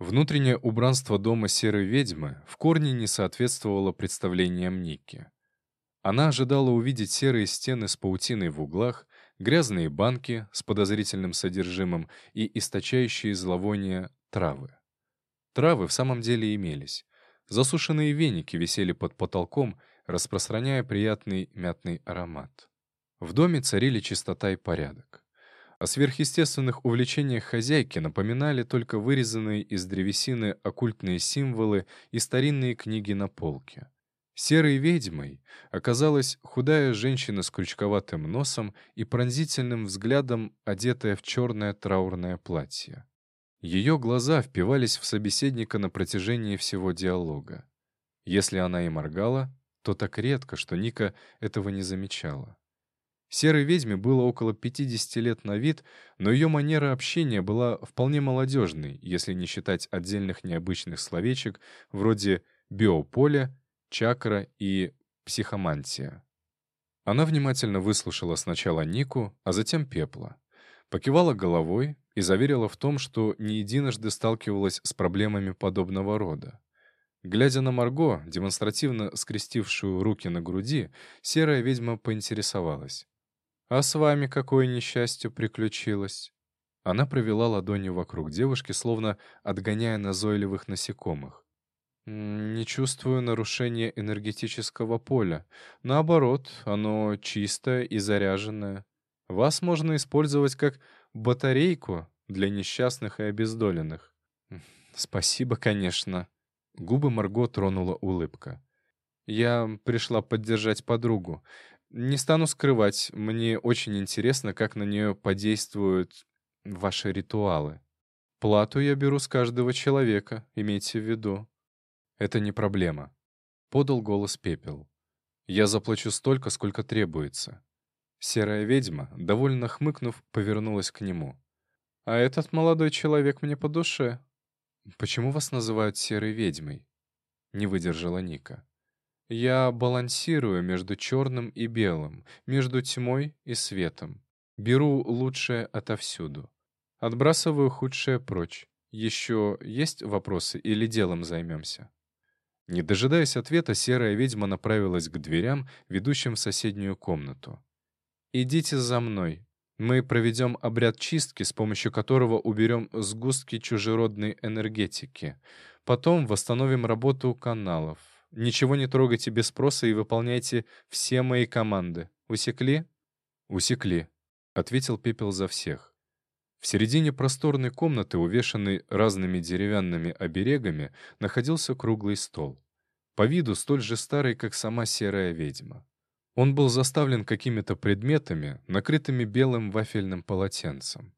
Внутреннее убранство дома серой ведьмы в корне не соответствовало представлениям Ники. Она ожидала увидеть серые стены с паутиной в углах, грязные банки с подозрительным содержимым и источающие зловоние травы. Травы в самом деле имелись. Засушенные веники висели под потолком, распространяя приятный мятный аромат. В доме царили чистота и порядок. О сверхъестественных увлечениях хозяйки напоминали только вырезанные из древесины оккультные символы и старинные книги на полке. Серой ведьмой оказалась худая женщина с крючковатым носом и пронзительным взглядом, одетая в черное траурное платье. Ее глаза впивались в собеседника на протяжении всего диалога. Если она и моргала, то так редко, что Ника этого не замечала. Серой ведьме было около 50 лет на вид, но ее манера общения была вполне молодежной, если не считать отдельных необычных словечек вроде «биополе», «чакра» и «психомантия». Она внимательно выслушала сначала Нику, а затем Пепла. Покивала головой и заверила в том, что не единожды сталкивалась с проблемами подобного рода. Глядя на Марго, демонстративно скрестившую руки на груди, серая ведьма поинтересовалась. «А с вами какое несчастье приключилось?» Она провела ладонью вокруг девушки, словно отгоняя назойливых насекомых. «Не чувствую нарушения энергетического поля. Наоборот, оно чистое и заряженное. Вас можно использовать как батарейку для несчастных и обездоленных». «Спасибо, конечно». Губы Марго тронула улыбка. «Я пришла поддержать подругу. Не стану скрывать, мне очень интересно, как на нее подействуют ваши ритуалы. Плату я беру с каждого человека, имейте в виду. Это не проблема. Подал голос Пепел. Я заплачу столько, сколько требуется. Серая ведьма, довольно хмыкнув, повернулась к нему. «А этот молодой человек мне по душе». «Почему вас называют серой ведьмой?» Не выдержала Ника. Я балансирую между черным и белым, между тьмой и светом. Беру лучшее отовсюду. Отбрасываю худшее прочь. Еще есть вопросы или делом займемся?» Не дожидаясь ответа, серая ведьма направилась к дверям, ведущим в соседнюю комнату. «Идите за мной. Мы проведем обряд чистки, с помощью которого уберем сгустки чужеродной энергетики. Потом восстановим работу каналов. Ничего не трогайте без спроса и выполняйте все мои команды. Усекли?» «Усекли», — ответил Пепел за всех. В середине просторной комнаты, увешанной разными деревянными оберегами, находился круглый стол. По виду столь же старый, как сама серая ведьма. Он был заставлен какими-то предметами, накрытыми белым вафельным полотенцем.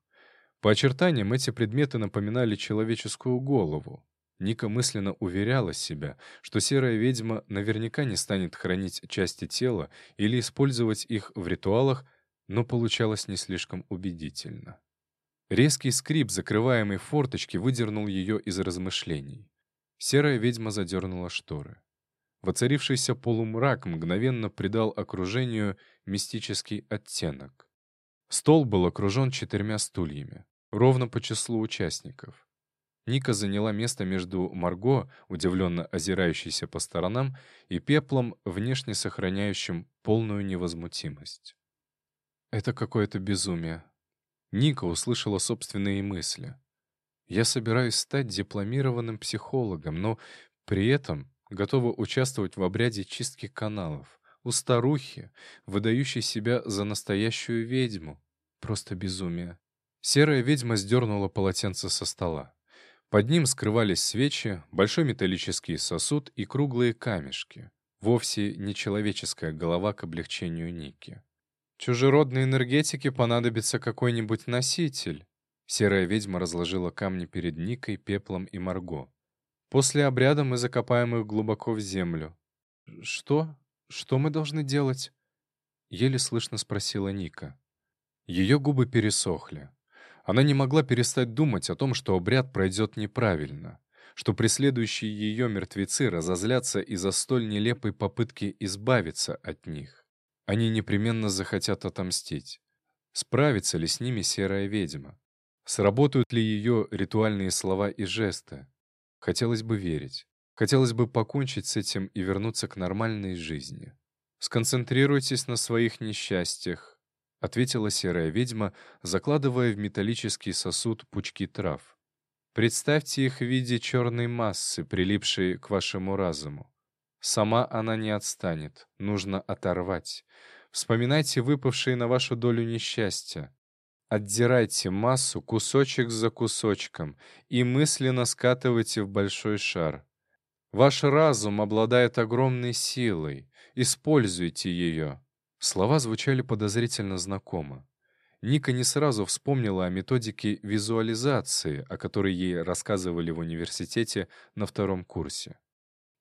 По очертаниям эти предметы напоминали человеческую голову. Ника мысленно уверяла себя, что серая ведьма наверняка не станет хранить части тела или использовать их в ритуалах, но получалось не слишком убедительно. Резкий скрип закрываемой форточки выдернул ее из размышлений. Серая ведьма задернула шторы. Воцарившийся полумрак мгновенно придал окружению мистический оттенок. Стол был окружен четырьмя стульями, ровно по числу участников. Ника заняла место между Марго, удивленно озирающейся по сторонам, и Пеплом, внешне сохраняющим полную невозмутимость. «Это какое-то безумие». Ника услышала собственные мысли. «Я собираюсь стать дипломированным психологом, но при этом готова участвовать в обряде чистки каналов. У старухи, выдающей себя за настоящую ведьму. Просто безумие». Серая ведьма сдернула полотенце со стола. Под ним скрывались свечи, большой металлический сосуд и круглые камешки. Вовсе не человеческая голова к облегчению Ники. «Чужеродной энергетике понадобится какой-нибудь носитель». Серая ведьма разложила камни перед Никой, Пеплом и Марго. «После обряда мы закопаем их глубоко в землю». «Что? Что мы должны делать?» Еле слышно спросила Ника. Ее губы пересохли. Она не могла перестать думать о том, что обряд пройдет неправильно, что преследующие ее мертвецы разозлятся из-за столь нелепой попытки избавиться от них. Они непременно захотят отомстить. Справится ли с ними серая ведьма? Сработают ли ее ритуальные слова и жесты? Хотелось бы верить. Хотелось бы покончить с этим и вернуться к нормальной жизни. «Сконцентрируйтесь на своих несчастьях», — ответила серая ведьма, закладывая в металлический сосуд пучки трав. «Представьте их в виде черной массы, прилипшей к вашему разуму. Сама она не отстанет, нужно оторвать. Вспоминайте выпавшие на вашу долю несчастья. Отдирайте массу кусочек за кусочком и мысленно скатывайте в большой шар. Ваш разум обладает огромной силой. Используйте ее. Слова звучали подозрительно знакомо. Ника не сразу вспомнила о методике визуализации, о которой ей рассказывали в университете на втором курсе.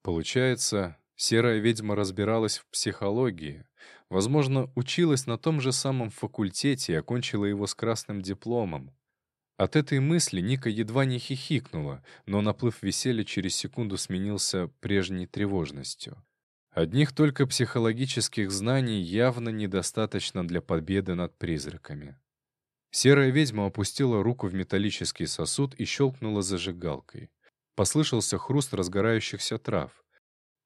Получается, серая ведьма разбиралась в психологии, возможно, училась на том же самом факультете и окончила его с красным дипломом. От этой мысли Ника едва не хихикнула, но наплыв веселья через секунду сменился прежней тревожностью. Одних только психологических знаний явно недостаточно для победы над призраками. Серая ведьма опустила руку в металлический сосуд и щелкнула зажигалкой. Послышался хруст разгорающихся трав.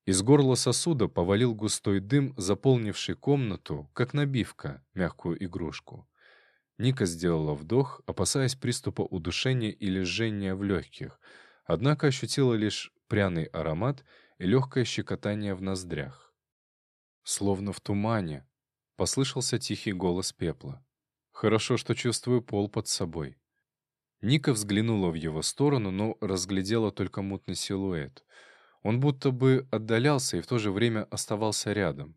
Из горла сосуда повалил густой дым, заполнивший комнату, как набивка, мягкую игрушку. Ника сделала вдох, опасаясь приступа удушения или жжения в легких, однако ощутила лишь пряный аромат — и легкое щекотание в ноздрях. Словно в тумане послышался тихий голос пепла. «Хорошо, что чувствую пол под собой». Ника взглянула в его сторону, но разглядела только мутный силуэт. Он будто бы отдалялся и в то же время оставался рядом.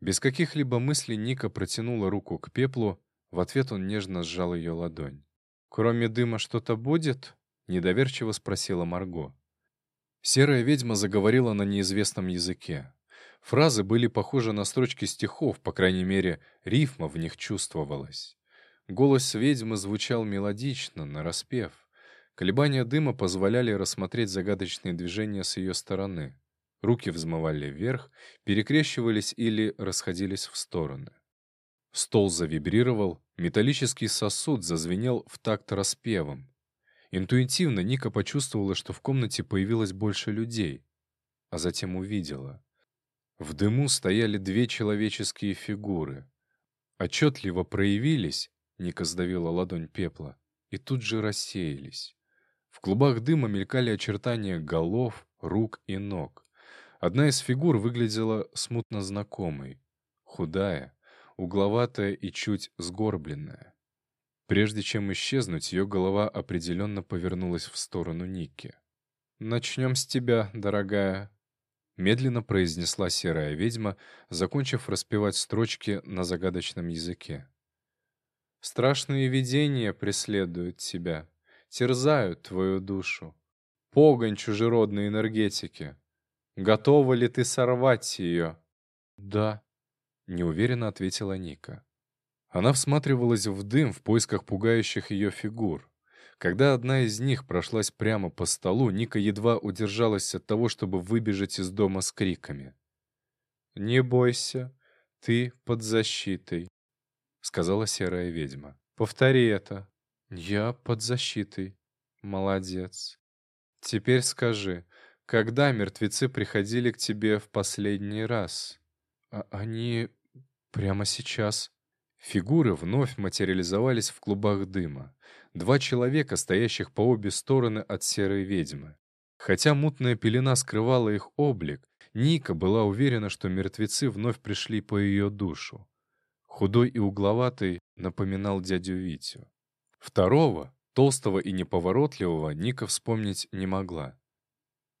Без каких-либо мыслей Ника протянула руку к пеплу, в ответ он нежно сжал ее ладонь. «Кроме дыма что-то будет?» — недоверчиво спросила Марго. Серая ведьма заговорила на неизвестном языке. Фразы были похожи на строчки стихов, по крайней мере, рифма в них чувствовалась. Голос ведьмы звучал мелодично, нараспев. Колебания дыма позволяли рассмотреть загадочные движения с ее стороны. Руки взмывали вверх, перекрещивались или расходились в стороны. Стол завибрировал, металлический сосуд зазвенел в такт распевом. Интуитивно Ника почувствовала, что в комнате появилось больше людей, а затем увидела. В дыму стояли две человеческие фигуры. Отчетливо проявились, Ника сдавила ладонь пепла, и тут же рассеялись. В клубах дыма мелькали очертания голов, рук и ног. Одна из фигур выглядела смутно знакомой. Худая, угловатая и чуть сгорбленная. Прежде чем исчезнуть, ее голова определенно повернулась в сторону Ники. «Начнем с тебя, дорогая», — медленно произнесла серая ведьма, закончив распевать строчки на загадочном языке. «Страшные видения преследуют тебя, терзают твою душу. Погонь чужеродной энергетики. Готова ли ты сорвать ее?» «Да», — неуверенно ответила Ника. Она всматривалась в дым в поисках пугающих ее фигур. Когда одна из них прошлась прямо по столу, Ника едва удержалась от того, чтобы выбежать из дома с криками. «Не бойся, ты под защитой», — сказала серая ведьма. «Повтори это». «Я под защитой». «Молодец. Теперь скажи, когда мертвецы приходили к тебе в последний раз?» а «Они прямо сейчас», Фигуры вновь материализовались в клубах дыма. Два человека, стоящих по обе стороны от серой ведьмы. Хотя мутная пелена скрывала их облик, Ника была уверена, что мертвецы вновь пришли по ее душу. Худой и угловатый напоминал дядю Витю. Второго, толстого и неповоротливого, Ника вспомнить не могла.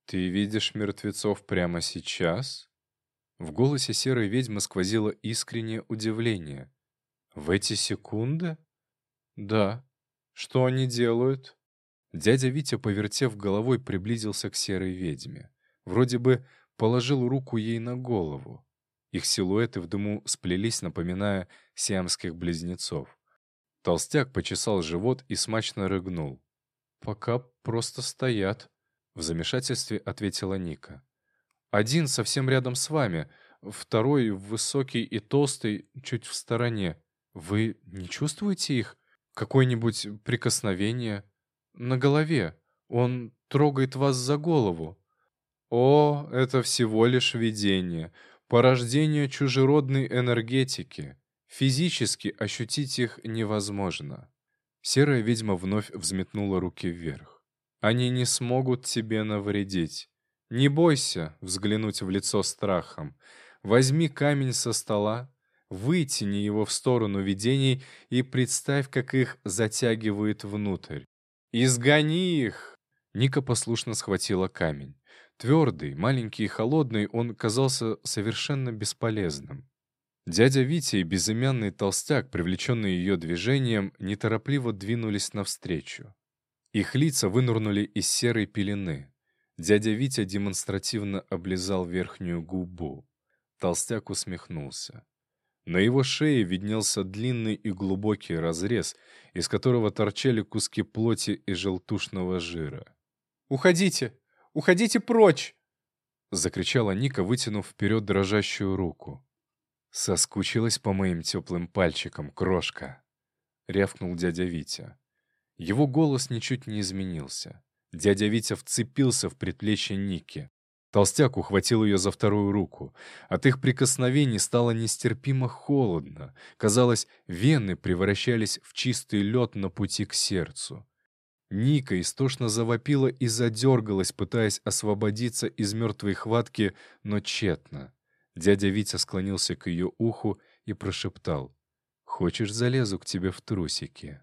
«Ты видишь мертвецов прямо сейчас?» В голосе серой ведьмы сквозило искреннее удивление. В эти секунды? Да. Что они делают? Дядя Витя, повертев головой, приблизился к серой ведьме. Вроде бы положил руку ей на голову. Их силуэты в дыму сплелись, напоминая сиамских близнецов. Толстяк почесал живот и смачно рыгнул. «Пока просто стоят», — в замешательстве ответила Ника. «Один совсем рядом с вами, второй высокий и толстый, чуть в стороне. Вы не чувствуете их? какое-нибудь прикосновение. На голове. Он трогает вас за голову. О, это всего лишь видение, порождение чужеродной энергетики. Физически ощутить их невозможно. Серая ведьма вновь взметнула руки вверх. Они не смогут тебе навредить. Не бойся взглянуть в лицо страхом. Возьми камень со стола, вытяни его в сторону видений и представь, как их затягивает внутрь. «Изгони их!» Ника послушно схватила камень. Твердый, маленький и холодный, он казался совершенно бесполезным. Дядя Витя и безымянный толстяк, привлеченные ее движением, неторопливо двинулись навстречу. Их лица вынурнули из серой пелены. Дядя Витя демонстративно облизал верхнюю губу. Толстяк усмехнулся. На его шее виднелся длинный и глубокий разрез, из которого торчали куски плоти и желтушного жира. «Уходите! Уходите прочь!» — закричала Ника, вытянув вперед дрожащую руку. «Соскучилась по моим теплым пальчикам, крошка!» — рявкнул дядя Витя. Его голос ничуть не изменился. Дядя Витя вцепился в предплечье Ники. Толстяк ухватил ее за вторую руку. От их прикосновений стало нестерпимо холодно. Казалось, вены превращались в чистый лед на пути к сердцу. Ника истошно завопила и задергалась, пытаясь освободиться из мертвой хватки, но тщетно. Дядя Витя склонился к ее уху и прошептал. «Хочешь, залезу к тебе в трусики?»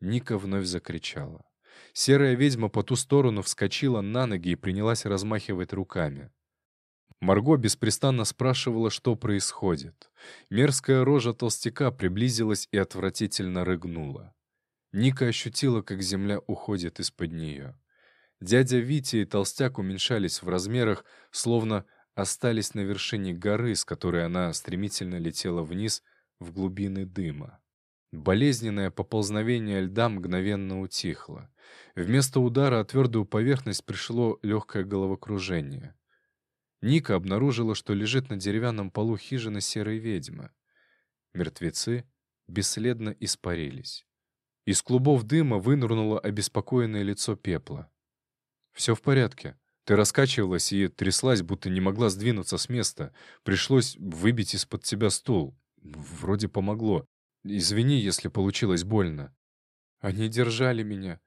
Ника вновь закричала. Серая ведьма по ту сторону вскочила на ноги и принялась размахивать руками. Марго беспрестанно спрашивала, что происходит. Мерзкая рожа толстяка приблизилась и отвратительно рыгнула. Ника ощутила, как земля уходит из-под нее. Дядя Витя и толстяк уменьшались в размерах, словно остались на вершине горы, с которой она стремительно летела вниз в глубины дыма. Болезненное поползновение льда мгновенно утихло. Вместо удара о твердую поверхность пришло легкое головокружение. Ника обнаружила, что лежит на деревянном полу хижины серой ведьмы. Мертвецы бесследно испарились. Из клубов дыма вынырнуло обеспокоенное лицо пепла. «Все в порядке. Ты раскачивалась и тряслась, будто не могла сдвинуться с места. Пришлось выбить из-под тебя стул. Вроде помогло. Извини, если получилось больно. Они держали меня.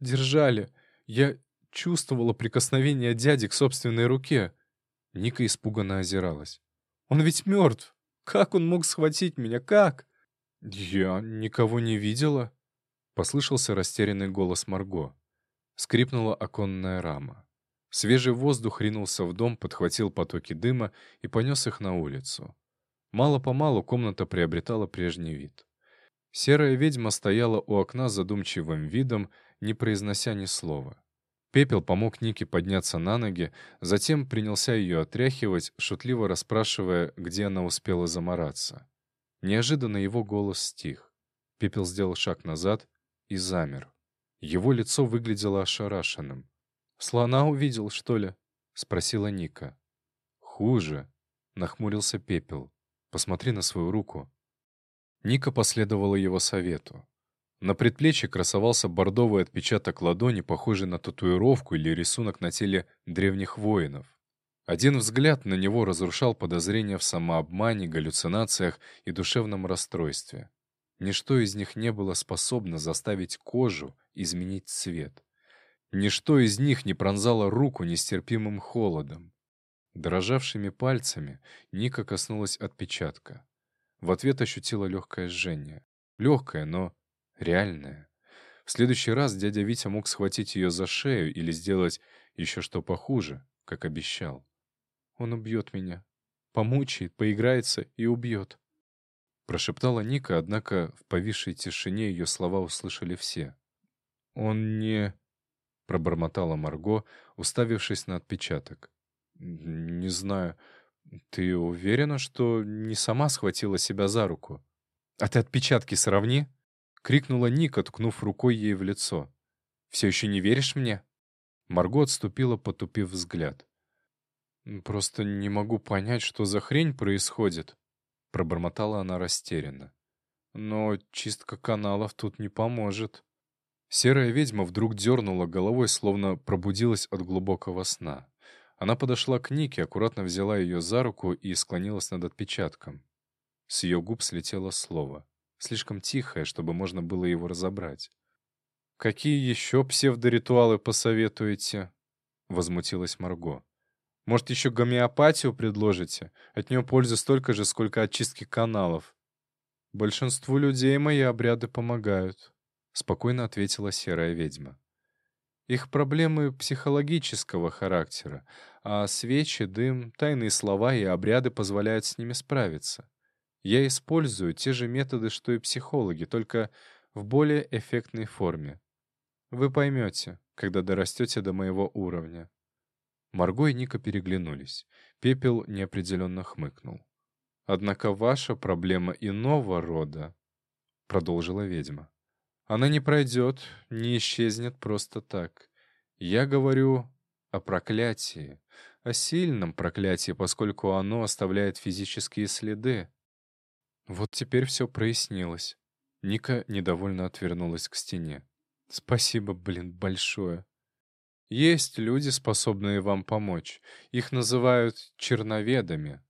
Держали. Я чувствовала прикосновение дяди к собственной руке. Ника испуганно озиралась. Он ведь мертв. Как он мог схватить меня? Как? Я никого не видела. Послышался растерянный голос Марго. Скрипнула оконная рама. Свежий воздух ринулся в дом, подхватил потоки дыма и понес их на улицу. Мало-помалу комната приобретала прежний вид. Серая ведьма стояла у окна задумчивым видом, не произнося ни слова. Пепел помог Нике подняться на ноги, затем принялся ее отряхивать, шутливо расспрашивая, где она успела замораться. Неожиданно его голос стих. Пепел сделал шаг назад и замер. Его лицо выглядело ошарашенным. «Слона увидел, что ли?» — спросила Ника. «Хуже», — нахмурился Пепел. Посмотри на свою руку». Ника последовала его совету. На предплечье красовался бордовый отпечаток ладони, похожий на татуировку или рисунок на теле древних воинов. Один взгляд на него разрушал подозрения в самообмане, галлюцинациях и душевном расстройстве. Ничто из них не было способно заставить кожу изменить цвет. Ничто из них не пронзало руку нестерпимым холодом. Дрожавшими пальцами Ника коснулась отпечатка. В ответ ощутила легкое жжение. Легкое, но реальное. В следующий раз дядя Витя мог схватить ее за шею или сделать еще что похуже, как обещал. «Он убьет меня. Помучает, поиграется и убьет», — прошептала Ника, однако в повисшей тишине ее слова услышали все. «Он не...» — пробормотала Марго, уставившись на отпечаток. «Не знаю. Ты уверена, что не сама схватила себя за руку?» «А ты отпечатки сравни!» — крикнула Ника, ткнув рукой ей в лицо. «Все еще не веришь мне?» Марго отступила, потупив взгляд. «Просто не могу понять, что за хрень происходит», — пробормотала она растерянно. но чистка каналов тут не поможет. Серая ведьма вдруг дернула головой, словно пробудилась от глубокого сна. Она подошла к Нике, аккуратно взяла ее за руку и склонилась над отпечатком. С ее губ слетело слово. Слишком тихое, чтобы можно было его разобрать. «Какие еще псевдоритуалы посоветуете?» — возмутилась Марго. «Может, еще гомеопатию предложите? От нее пользы столько же, сколько от чистки каналов». «Большинству людей мои обряды помогают», — спокойно ответила серая ведьма. Их проблемы психологического характера, а свечи, дым, тайные слова и обряды позволяют с ними справиться. Я использую те же методы, что и психологи, только в более эффектной форме. Вы поймете, когда дорастете до моего уровня. Марго и Ника переглянулись. Пепел неопределенно хмыкнул. «Однако ваша проблема иного рода», — продолжила ведьма. Она не пройдет, не исчезнет просто так. Я говорю о проклятии, о сильном проклятии, поскольку оно оставляет физические следы. Вот теперь все прояснилось. Ника недовольно отвернулась к стене. Спасибо, блин, большое. Есть люди, способные вам помочь. Их называют черноведами.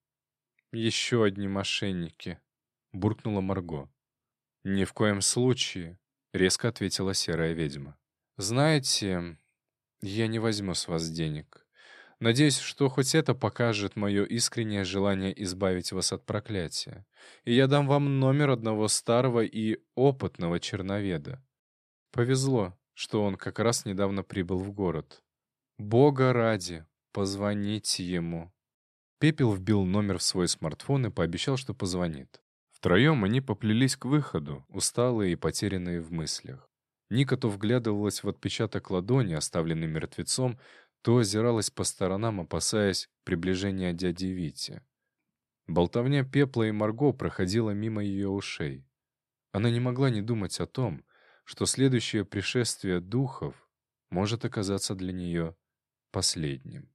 Еще одни мошенники, — буркнула Марго. Ни в коем случае. — резко ответила серая ведьма. «Знаете, я не возьму с вас денег. Надеюсь, что хоть это покажет мое искреннее желание избавить вас от проклятия. И я дам вам номер одного старого и опытного черноведа. Повезло, что он как раз недавно прибыл в город. Бога ради, позвоните ему». Пепел вбил номер в свой смартфон и пообещал, что позвонит. Втроем они поплелись к выходу, усталые и потерянные в мыслях. Ника то вглядывалась в отпечаток ладони, оставленный мертвецом, то озиралась по сторонам, опасаясь приближения дяди Вити. Болтовня Пепла и Марго проходила мимо ее ушей. Она не могла не думать о том, что следующее пришествие духов может оказаться для нее последним.